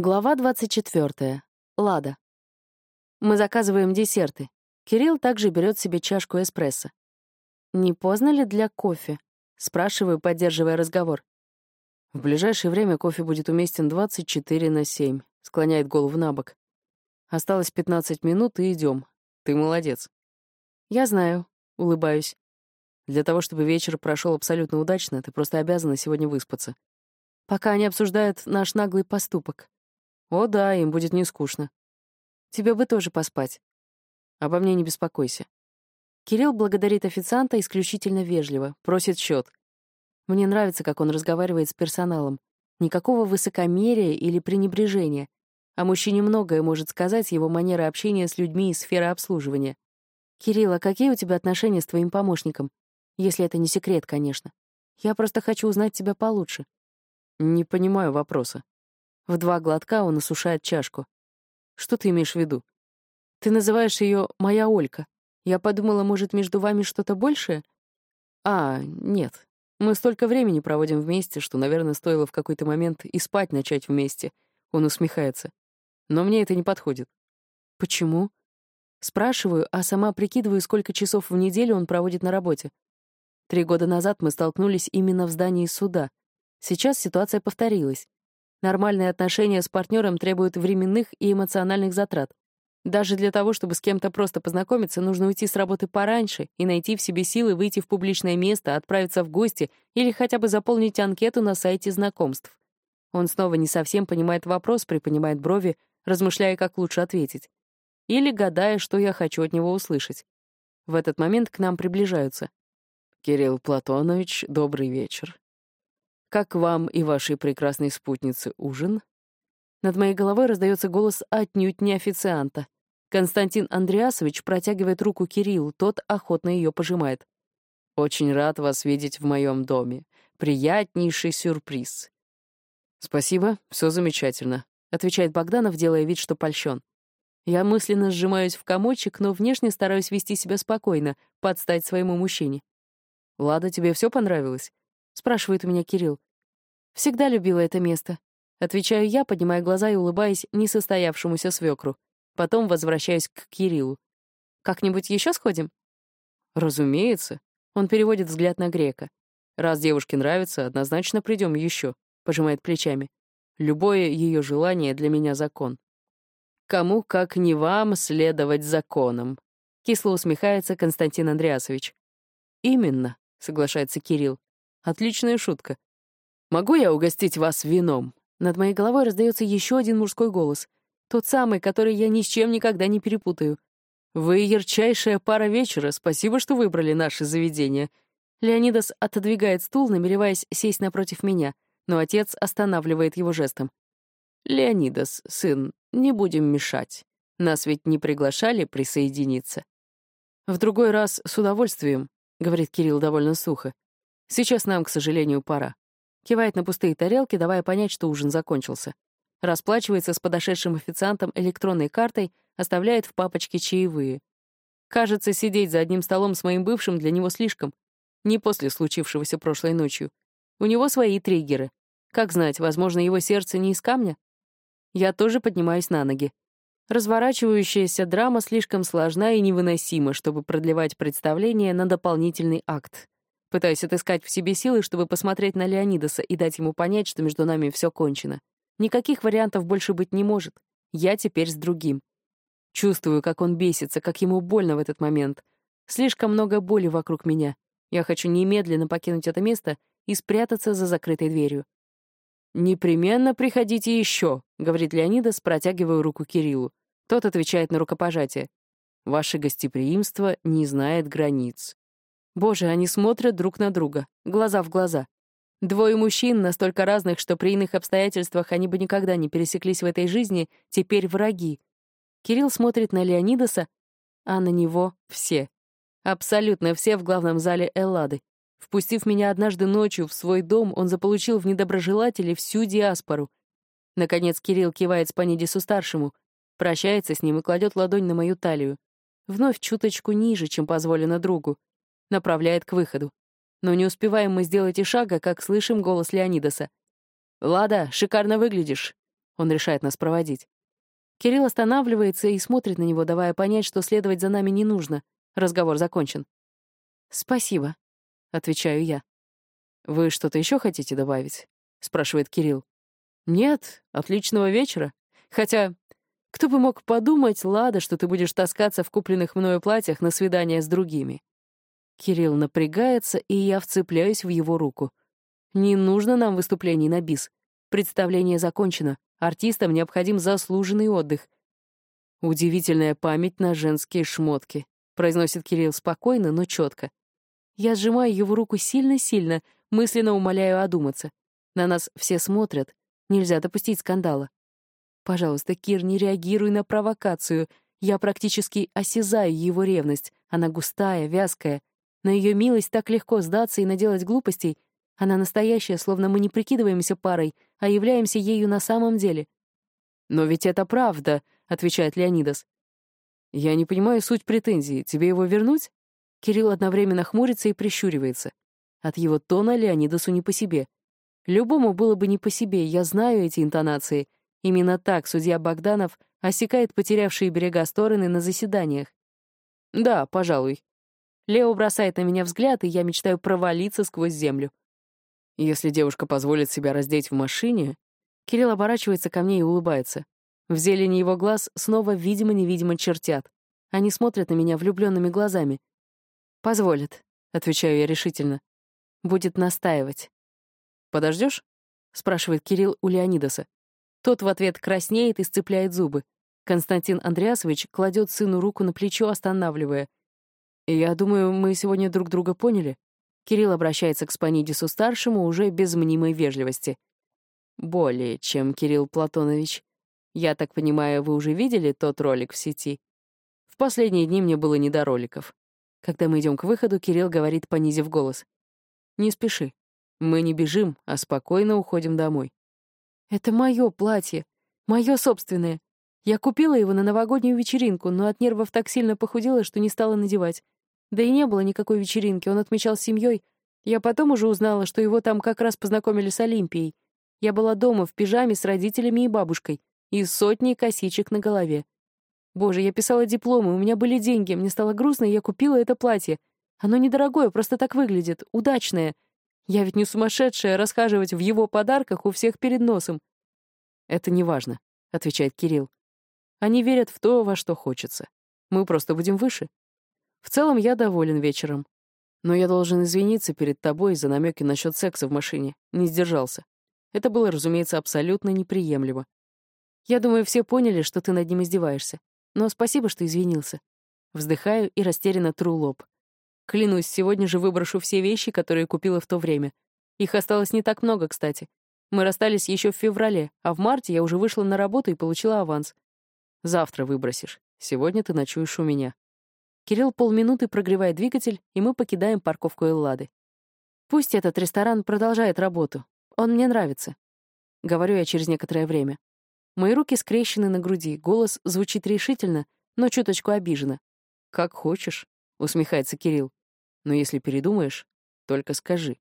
Глава 24. Лада. Мы заказываем десерты. Кирилл также берет себе чашку эспрессо. «Не поздно ли для кофе?» — спрашиваю, поддерживая разговор. «В ближайшее время кофе будет уместен 24 на 7», — склоняет голову на бок. «Осталось 15 минут, и идем. Ты молодец». «Я знаю», — улыбаюсь. «Для того, чтобы вечер прошел абсолютно удачно, ты просто обязана сегодня выспаться». Пока они обсуждают наш наглый поступок. О да, им будет не скучно. Тебе бы тоже поспать. Обо мне не беспокойся. Кирилл благодарит официанта исключительно вежливо, просит счет. Мне нравится, как он разговаривает с персоналом. Никакого высокомерия или пренебрежения. О мужчине многое может сказать его манера общения с людьми из сферы обслуживания. «Кирилл, а какие у тебя отношения с твоим помощником? Если это не секрет, конечно. Я просто хочу узнать тебя получше». «Не понимаю вопроса», в два глотка он осушает чашку. Что ты имеешь в виду? Ты называешь ее «моя Олька». Я подумала, может, между вами что-то большее? А, нет. Мы столько времени проводим вместе, что, наверное, стоило в какой-то момент и спать начать вместе. Он усмехается. Но мне это не подходит. Почему? Спрашиваю, а сама прикидываю, сколько часов в неделю он проводит на работе. Три года назад мы столкнулись именно в здании суда. Сейчас ситуация повторилась. Нормальные отношения с партнером требуют временных и эмоциональных затрат. Даже для того, чтобы с кем-то просто познакомиться, нужно уйти с работы пораньше и найти в себе силы выйти в публичное место, отправиться в гости или хотя бы заполнить анкету на сайте знакомств. Он снова не совсем понимает вопрос, приподнимает брови, размышляя, как лучше ответить. Или гадая, что я хочу от него услышать. В этот момент к нам приближаются. «Кирилл Платонович, добрый вечер. Как вам и вашей прекрасной спутнице ужин?» Над моей головой раздается голос отнюдь не официанта. Константин Андреасович протягивает руку Кириллу, тот охотно ее пожимает. «Очень рад вас видеть в моем доме. Приятнейший сюрприз». «Спасибо, все замечательно», — отвечает Богданов, делая вид, что польщен. Я мысленно сжимаюсь в комочек, но внешне стараюсь вести себя спокойно, подстать своему мужчине. «Лада, тебе все понравилось?» Спрашивает у меня Кирилл. Всегда любила это место. Отвечаю я, поднимая глаза и улыбаясь несостоявшемуся свекру. Потом возвращаюсь к Кириллу. Как-нибудь еще сходим? Разумеется. Он переводит взгляд на грека. Раз девушке нравится, однозначно придем еще, пожимает плечами. Любое ее желание для меня закон. Кому, как не вам, следовать законам? Кисло усмехается Константин Андреасович. Именно, соглашается Кирилл. Отличная шутка. Могу я угостить вас вином? Над моей головой раздается еще один мужской голос. Тот самый, который я ни с чем никогда не перепутаю. Вы ярчайшая пара вечера, спасибо, что выбрали наше заведение. Леонидас отодвигает стул, намереваясь сесть напротив меня, но отец останавливает его жестом. «Леонидас, сын, не будем мешать. Нас ведь не приглашали присоединиться». «В другой раз с удовольствием», — говорит Кирилл довольно сухо. Сейчас нам, к сожалению, пора. Кивает на пустые тарелки, давая понять, что ужин закончился. Расплачивается с подошедшим официантом электронной картой, оставляет в папочке чаевые. Кажется, сидеть за одним столом с моим бывшим для него слишком. Не после случившегося прошлой ночью. У него свои триггеры. Как знать, возможно, его сердце не из камня? Я тоже поднимаюсь на ноги. Разворачивающаяся драма слишком сложна и невыносима, чтобы продлевать представление на дополнительный акт. Пытаюсь отыскать в себе силы, чтобы посмотреть на Леонидаса и дать ему понять, что между нами все кончено. Никаких вариантов больше быть не может. Я теперь с другим. Чувствую, как он бесится, как ему больно в этот момент. Слишком много боли вокруг меня. Я хочу немедленно покинуть это место и спрятаться за закрытой дверью. «Непременно приходите еще», — говорит Леонидас, протягивая руку Кириллу. Тот отвечает на рукопожатие. «Ваше гостеприимство не знает границ». Боже, они смотрят друг на друга, глаза в глаза. Двое мужчин, настолько разных, что при иных обстоятельствах они бы никогда не пересеклись в этой жизни, теперь враги. Кирилл смотрит на Леонидаса, а на него все. Абсолютно все в главном зале Эллады. Впустив меня однажды ночью в свой дом, он заполучил в недоброжелателей всю диаспору. Наконец Кирилл кивает Спанидису-старшему, прощается с ним и кладет ладонь на мою талию. Вновь чуточку ниже, чем позволено другу направляет к выходу. Но не успеваем мы сделать и шага, как слышим голос Леонидаса. «Лада, шикарно выглядишь!» Он решает нас проводить. Кирилл останавливается и смотрит на него, давая понять, что следовать за нами не нужно. Разговор закончен. «Спасибо», — отвечаю я. «Вы что-то еще хотите добавить?» — спрашивает Кирилл. «Нет, отличного вечера. Хотя, кто бы мог подумать, Лада, что ты будешь таскаться в купленных мною платьях на свидание с другими». Кирилл напрягается, и я вцепляюсь в его руку. «Не нужно нам выступлений на бис. Представление закончено. Артистам необходим заслуженный отдых. Удивительная память на женские шмотки, произносит Кирилл спокойно, но четко. Я сжимаю его руку сильно-сильно, мысленно умоляю одуматься. На нас все смотрят. Нельзя допустить скандала. Пожалуйста, Кир, не реагируй на провокацию. Я практически осязаю его ревность. Она густая, вязкая. На ее милость так легко сдаться и наделать глупостей. Она настоящая, словно мы не прикидываемся парой, а являемся ею на самом деле. «Но ведь это правда», — отвечает Леонидас. «Я не понимаю суть претензии. Тебе его вернуть?» Кирилл одновременно хмурится и прищуривается. От его тона Леонидасу не по себе. Любому было бы не по себе, я знаю эти интонации. Именно так судья Богданов осекает потерявшие берега стороны на заседаниях. «Да, пожалуй». Лео бросает на меня взгляд, и я мечтаю провалиться сквозь землю. Если девушка позволит себя раздеть в машине... Кирилл оборачивается ко мне и улыбается. В зелени его глаз снова видимо-невидимо чертят. Они смотрят на меня влюбленными глазами. «Позволит», — отвечаю я решительно. «Будет настаивать». Подождешь? спрашивает Кирилл у Леонидаса. Тот в ответ краснеет и сцепляет зубы. Константин Андреасович кладет сыну руку на плечо, останавливая. «Я думаю, мы сегодня друг друга поняли», Кирилл обращается к Спанидису-старшему уже без мнимой вежливости. «Более чем, Кирилл Платонович. Я так понимаю, вы уже видели тот ролик в сети? В последние дни мне было не до роликов. Когда мы идем к выходу, Кирилл говорит, понизив голос. «Не спеши. Мы не бежим, а спокойно уходим домой». «Это мое платье. Мое собственное. Я купила его на новогоднюю вечеринку, но от нервов так сильно похудела, что не стала надевать. Да и не было никакой вечеринки, он отмечал с семьей. Я потом уже узнала, что его там как раз познакомили с Олимпией. Я была дома в пижаме с родителями и бабушкой, и сотней косичек на голове. Боже, я писала дипломы, у меня были деньги, мне стало грустно, и я купила это платье. Оно недорогое, просто так выглядит, удачное. Я ведь не сумасшедшая расхаживать в его подарках у всех перед носом. «Это не важно», — отвечает Кирилл. «Они верят в то, во что хочется. Мы просто будем выше. В целом, я доволен вечером. Но я должен извиниться перед тобой за намеки насчет секса в машине. Не сдержался. Это было, разумеется, абсолютно неприемлемо. Я думаю, все поняли, что ты над ним издеваешься. Но спасибо, что извинился. Вздыхаю и растерянно тру лоб. Клянусь, сегодня же выброшу все вещи, которые купила в то время. Их осталось не так много, кстати. Мы расстались еще в феврале, а в марте я уже вышла на работу и получила аванс. Завтра выбросишь. Сегодня ты ночуешь у меня. Кирилл полминуты прогревает двигатель, и мы покидаем парковку Эллады. Пусть этот ресторан продолжает работу. Он мне нравится. Говорю я через некоторое время. Мои руки скрещены на груди, голос звучит решительно, но чуточку обиженно. «Как хочешь», — усмехается Кирилл. «Но если передумаешь, только скажи».